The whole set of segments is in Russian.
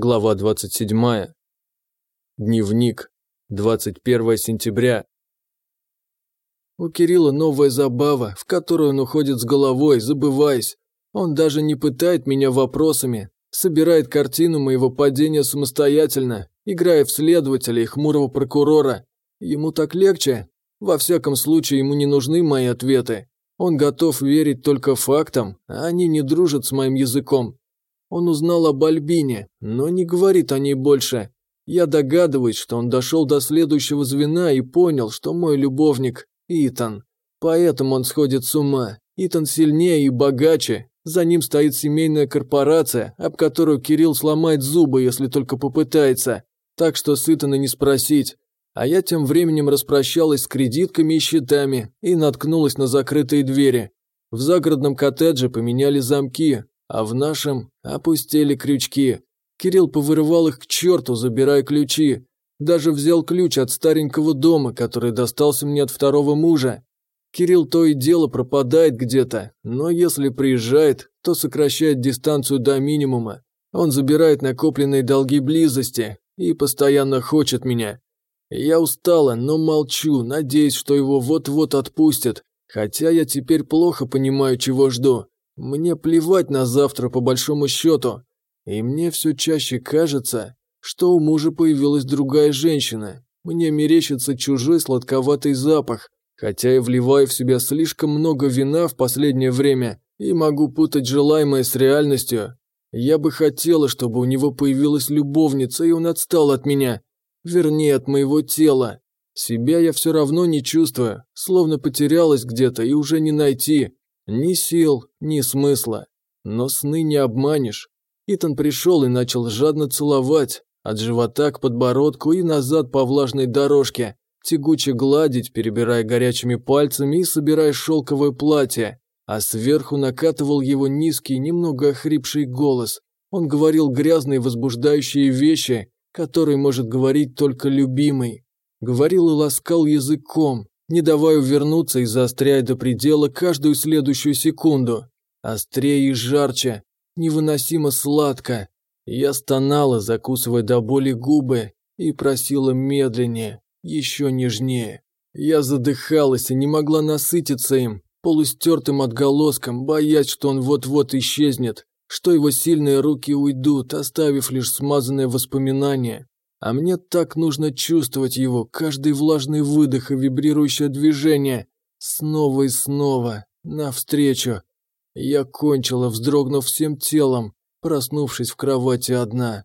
Глава 27. Дневник. 21 сентября. У Кирилла новая забава, в которую он уходит с головой, забываясь. Он даже не пытает меня вопросами, собирает картину моего падения самостоятельно, играя в следователя и хмурого прокурора. Ему так легче. Во всяком случае, ему не нужны мои ответы. Он готов верить только фактам, а они не дружат с моим языком. Он узнал об Альбине, но не говорит о ней больше. Я догадываюсь, что он дошел до следующего звена и понял, что мой любовник – Итан. Поэтому он сходит с ума. Итан сильнее и богаче. За ним стоит семейная корпорация, об которую Кирилл сломает зубы, если только попытается. Так что с Итана не спросить. А я тем временем распрощалась с кредитками и счетами и наткнулась на закрытые двери. В загородном коттедже поменяли замки, а в нашем опустили крючки. Кирилл повырывал их к черту, забирая ключи. Даже взял ключ от старенького дома, который достался мне от второго мужа. Кирилл то и дело пропадает где-то, но если приезжает, то сокращает дистанцию до минимума. Он забирает накопленные долги близости и постоянно хочет меня. Я устала, но молчу, надеясь, что его вот-вот отпустят, хотя я теперь плохо понимаю, чего жду. Мне плевать на завтра по большому счету. И мне все чаще кажется, что у мужа появилась другая женщина. Мне мерещится чужой сладковатый запах, хотя я вливаю в себя слишком много вина в последнее время и могу путать желаемое с реальностью. Я бы хотела, чтобы у него появилась любовница, и он отстал от меня. Вернее, от моего тела. Себя я все равно не чувствую, словно потерялась где-то и уже не найти. Ни сил, ни смысла. Но сны не обманешь. Итан пришел и начал жадно целовать, от живота к подбородку и назад по влажной дорожке, тягуче гладить, перебирая горячими пальцами и собирая шелковое платье, а сверху накатывал его низкий, немного охрипший голос. Он говорил грязные возбуждающие вещи, которые может говорить только любимый. Говорил и ласкал языком, не давая вернуться и заостряя до предела каждую следующую секунду. Острее и жарче, невыносимо сладко. Я стонала, закусывая до боли губы, и просила медленнее, еще нежнее. Я задыхалась и не могла насытиться им, полустертым отголоском, боясь, что он вот-вот исчезнет, что его сильные руки уйдут, оставив лишь смазанное воспоминание. А мне так нужно чувствовать его, каждый влажный выдох и вибрирующее движение. Снова и снова, навстречу. Я кончила, вздрогнув всем телом, проснувшись в кровати одна.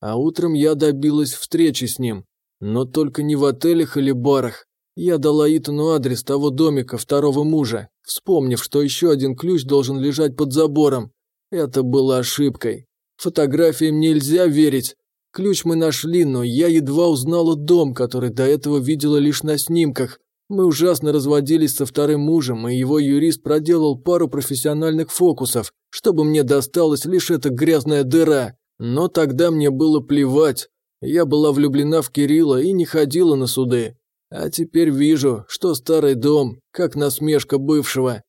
А утром я добилась встречи с ним. Но только не в отелях или барах. Я дала Итану адрес того домика второго мужа, вспомнив, что еще один ключ должен лежать под забором. Это было ошибкой. Фотографиям нельзя верить. Ключ мы нашли, но я едва узнала дом, который до этого видела лишь на снимках. Мы ужасно разводились со вторым мужем, и его юрист проделал пару профессиональных фокусов, чтобы мне досталась лишь эта грязная дыра. Но тогда мне было плевать. Я была влюблена в Кирилла и не ходила на суды. А теперь вижу, что старый дом, как насмешка бывшего.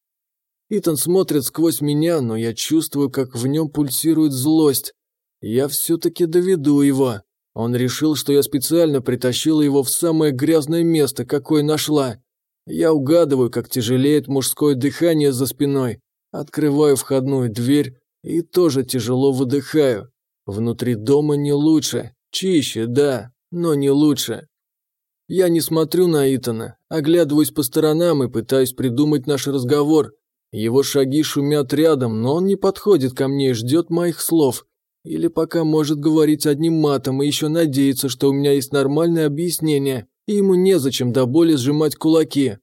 Итан смотрит сквозь меня, но я чувствую, как в нем пульсирует злость. Я все-таки доведу его. Он решил, что я специально притащила его в самое грязное место, какое нашла. Я угадываю, как тяжелеет мужское дыхание за спиной. Открываю входную дверь и тоже тяжело выдыхаю. Внутри дома не лучше. Чище, да, но не лучше. Я не смотрю на Итана, оглядываюсь по сторонам и пытаюсь придумать наш разговор. Его шаги шумят рядом, но он не подходит ко мне и ждет моих слов. Или пока может говорить одним матом и еще надеется, что у меня есть нормальное объяснение, и ему незачем до боли сжимать кулаки.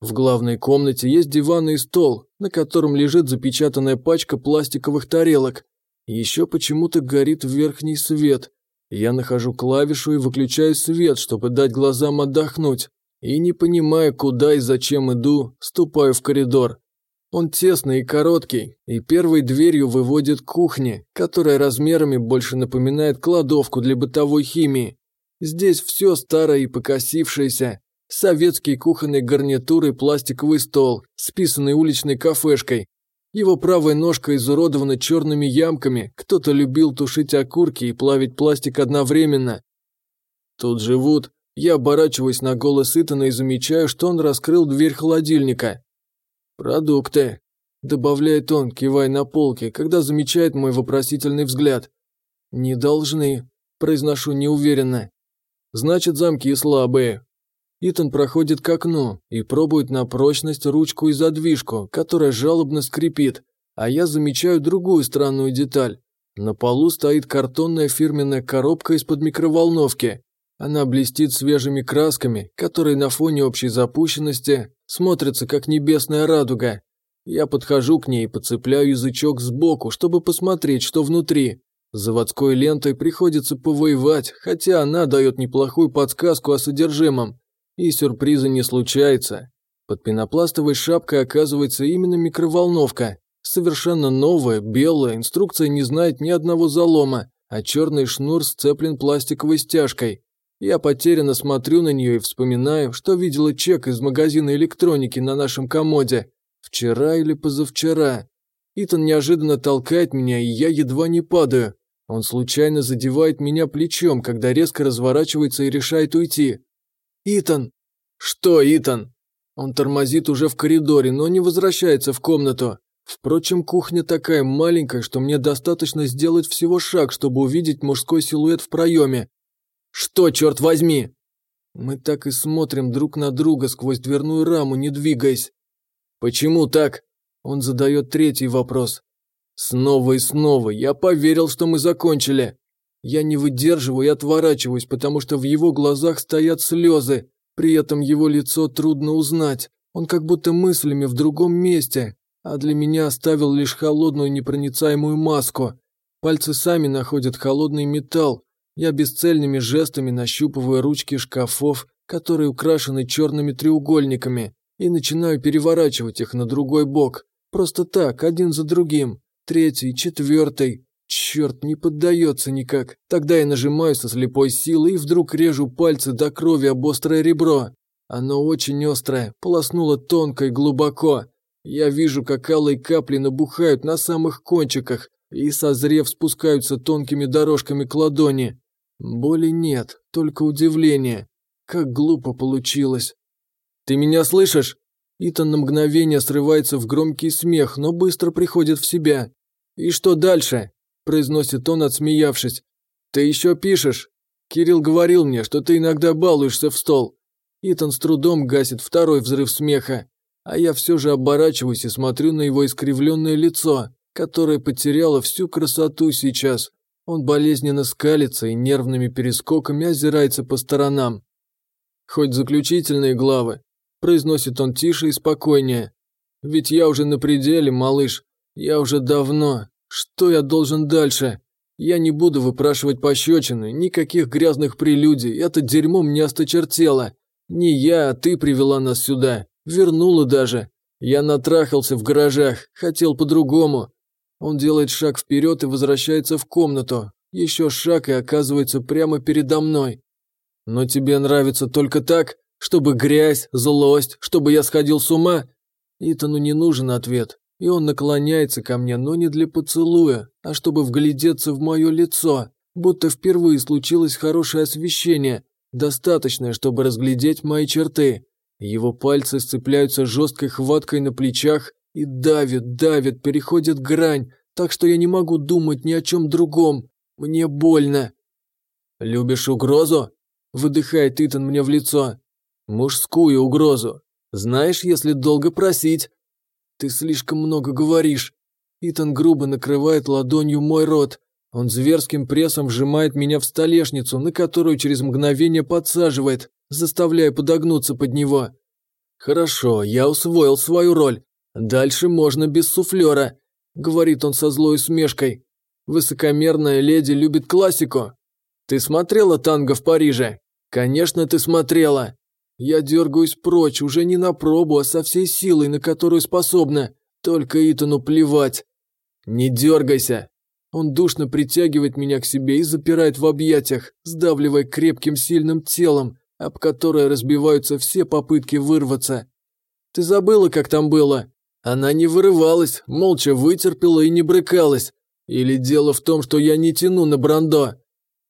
В главной комнате есть диван и стол, на котором лежит запечатанная пачка пластиковых тарелок. Еще почему-то горит верхний свет. Я нахожу клавишу и выключаю свет, чтобы дать глазам отдохнуть. И не понимая, куда и зачем иду, ступаю в коридор. Он тесный и короткий, и первой дверью выводит к которая размерами больше напоминает кладовку для бытовой химии. Здесь все старое и покосившееся. Советский кухонный гарнитур и пластиковый стол, списанный уличной кафешкой. Его правая ножка изуродована черными ямками, кто-то любил тушить окурки и плавить пластик одновременно. Тут живут. Я оборачиваюсь на голос Итана и замечаю, что он раскрыл дверь холодильника. «Продукты», – добавляет он, кивая на полке, когда замечает мой вопросительный взгляд. «Не должны», – произношу неуверенно. «Значит, замки слабые». Итан проходит к окну и пробует на прочность ручку и задвижку, которая жалобно скрипит, а я замечаю другую странную деталь. На полу стоит картонная фирменная коробка из-под микроволновки. Она блестит свежими красками, которые на фоне общей запущенности смотрятся как небесная радуга. Я подхожу к ней и подцепляю язычок сбоку, чтобы посмотреть, что внутри. заводской лентой приходится повоевать, хотя она дает неплохую подсказку о содержимом. И сюрприза не случается. Под пенопластовой шапкой оказывается именно микроволновка. Совершенно новая, белая, инструкция не знает ни одного залома, а черный шнур сцеплен пластиковой стяжкой. Я потерянно смотрю на нее и вспоминаю, что видела чек из магазина электроники на нашем комоде. Вчера или позавчера. Итан неожиданно толкает меня, и я едва не падаю. Он случайно задевает меня плечом, когда резко разворачивается и решает уйти. «Итан!» «Что, Итан?» Он тормозит уже в коридоре, но не возвращается в комнату. Впрочем, кухня такая маленькая, что мне достаточно сделать всего шаг, чтобы увидеть мужской силуэт в проеме. Что, черт возьми?» Мы так и смотрим друг на друга сквозь дверную раму, не двигаясь. «Почему так?» Он задает третий вопрос. Снова и снова. Я поверил, что мы закончили. Я не выдерживаю и отворачиваюсь, потому что в его глазах стоят слезы. При этом его лицо трудно узнать. Он как будто мыслями в другом месте, а для меня оставил лишь холодную непроницаемую маску. Пальцы сами находят холодный металл, я бесцельными жестами нащупываю ручки шкафов, которые украшены черными треугольниками, и начинаю переворачивать их на другой бок. Просто так, один за другим. Третий, четвертый. Черт, не поддается никак. Тогда я нажимаю со слепой силой и вдруг режу пальцы до крови об острое ребро. Оно очень острое, полоснуло тонко и глубоко. Я вижу, как алые капли набухают на самых кончиках и, созрев, спускаются тонкими дорожками к ладони. Боли нет, только удивление. Как глупо получилось. «Ты меня слышишь?» Итан на мгновение срывается в громкий смех, но быстро приходит в себя. «И что дальше?» – произносит он, отсмеявшись. «Ты еще пишешь? Кирилл говорил мне, что ты иногда балуешься в стол». Итан с трудом гасит второй взрыв смеха, а я все же оборачиваюсь и смотрю на его искривленное лицо, которое потеряло всю красоту сейчас. Он болезненно скалится и нервными перескоками озирается по сторонам. «Хоть заключительные главы», – произносит он тише и спокойнее. «Ведь я уже на пределе, малыш. Я уже давно. Что я должен дальше? Я не буду выпрашивать пощечины, никаких грязных прелюдий. Это дерьмо мне осточертело. Не я, а ты привела нас сюда. Вернула даже. Я натрахался в гаражах, хотел по-другому. Он делает шаг вперед и возвращается в комнату. Еще шаг и оказывается прямо передо мной. Но тебе нравится только так? Чтобы грязь, злость, чтобы я сходил с ума? Итану не нужен ответ. И он наклоняется ко мне, но не для поцелуя, а чтобы вглядеться в мое лицо, будто впервые случилось хорошее освещение, достаточное, чтобы разглядеть мои черты. Его пальцы сцепляются жесткой хваткой на плечах, и давит, давит, переходит грань, так что я не могу думать ни о чем другом. Мне больно. «Любишь угрозу?» – выдыхает Итан мне в лицо. «Мужскую угрозу. Знаешь, если долго просить...» «Ты слишком много говоришь». Итан грубо накрывает ладонью мой рот. Он зверским прессом вжимает меня в столешницу, на которую через мгновение подсаживает, заставляя подогнуться под него. «Хорошо, я усвоил свою роль. «Дальше можно без суфлера», – говорит он со злой усмешкой. «Высокомерная леди любит классику. Ты смотрела танго в Париже? Конечно, ты смотрела. Я дергаюсь прочь, уже не на пробу, а со всей силой, на которую способна. Только Итану плевать. Не дергайся. Он душно притягивает меня к себе и запирает в объятиях, сдавливая крепким сильным телом, об которое разбиваются все попытки вырваться. Ты забыла, как там было? Она не вырывалась, молча вытерпела и не брыкалась. Или дело в том, что я не тяну на Брандо?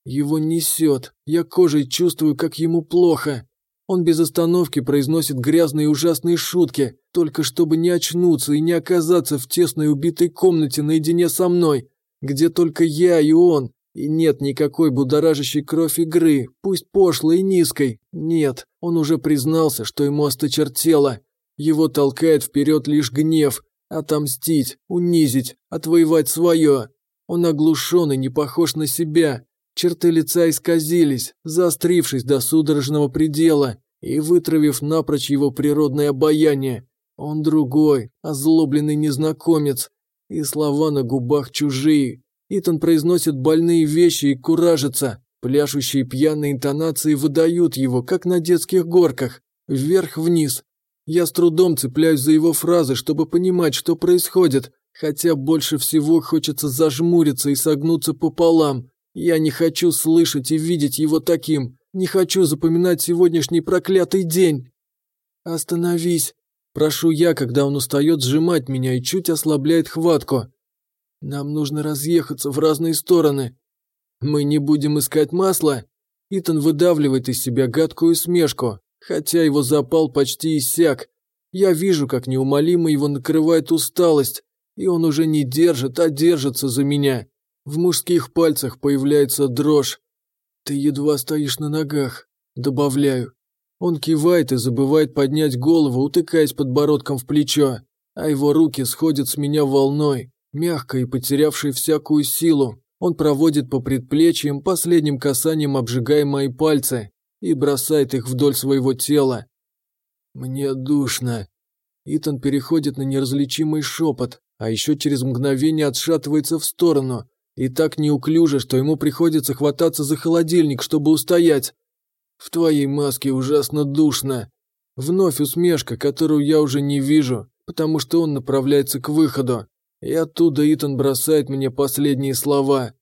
Его несет, я кожей чувствую, как ему плохо. Он без остановки произносит грязные ужасные шутки, только чтобы не очнуться и не оказаться в тесной убитой комнате наедине со мной, где только я и он, и нет никакой будоражащей кровь игры, пусть пошлой и низкой. Нет, он уже признался, что ему осточертело. Его толкает вперед лишь гнев, отомстить, унизить, отвоевать свое. Он оглушен и не похож на себя, Черты лица исказились, заострившись до судорожного предела и вытравив напрочь его природное обаяние. Он другой, озлобленный незнакомец, и слова на губах чужие. Итан произносит больные вещи и куражится. Пляшущие пьяные интонации выдают его, как на детских горках, вверх-вниз. Я с трудом цепляюсь за его фразы, чтобы понимать, что происходит, хотя больше всего хочется зажмуриться и согнуться пополам, я не хочу слышать и видеть его таким. Не хочу запоминать сегодняшний проклятый день. Остановись. Прошу я, когда он устает сжимать меня и чуть ослабляет хватку. Нам нужно разъехаться в разные стороны. Мы не будем искать масла. Итан выдавливает из себя гадкую смешку, хотя его запал почти иссяк. Я вижу, как неумолимо его накрывает усталость, и он уже не держит, а держится за меня. В мужских пальцах появляется дрожь. Ты едва стоишь на ногах. Добавляю. Он кивает и забывает поднять голову, утыкаясь подбородком в плечо, а его руки сходят с меня волной, мягко и потерявшей всякую силу. Он проводит по предплечьям, последним касанием обжигая мои пальцы и бросает их вдоль своего тела. Мне душно. Итан переходит на неразличимый шепот, а еще через мгновение отшатывается в сторону, и так неуклюже, что ему приходится хвататься за холодильник, чтобы устоять. В твоей маске ужасно душно. Вновь усмешка, которую я уже не вижу, потому что он направляется к выходу. И оттуда Итан бросает мне последние слова.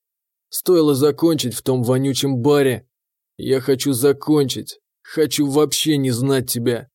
Стоило закончить в том вонючем баре. Я хочу закончить. Хочу вообще не знать тебя.